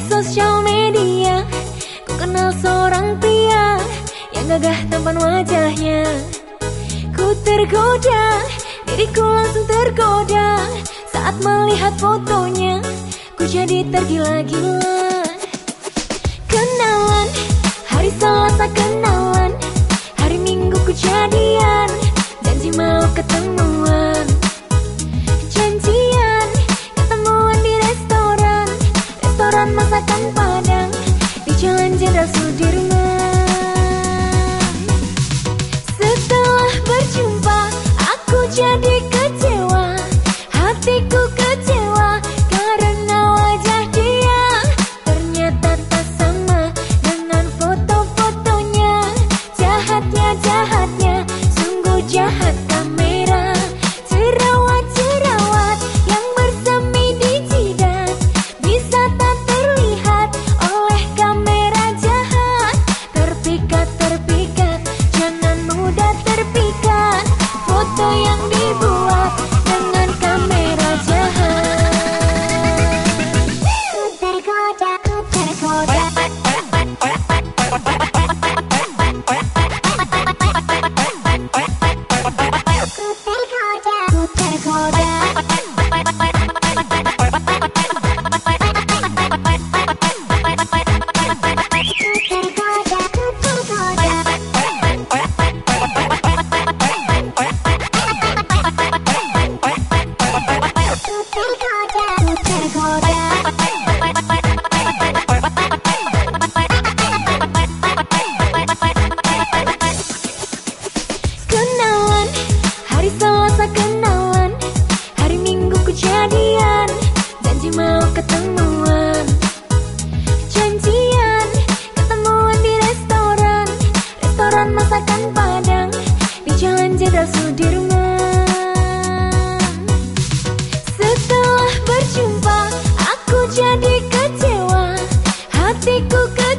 sosial media Ku kenal seorang pria Yang gagah tampan wajahnya. Ku tergoda Diriku langsung tergoda. Saat melihat fotonya Ku jadi tergila-gila Kenalan Hari Selasa kenalan. Hari Minggu ku jadian Janji mau ketemuan kenalan. Hari minggu kejadian Janji mau ketemuan. Janjian Ketemuan di restoran. Restoran masakan padang Di jalan Jenderal Sudirman. Setelah berjumpa Aku jadi kecewa. Hatiku kecewa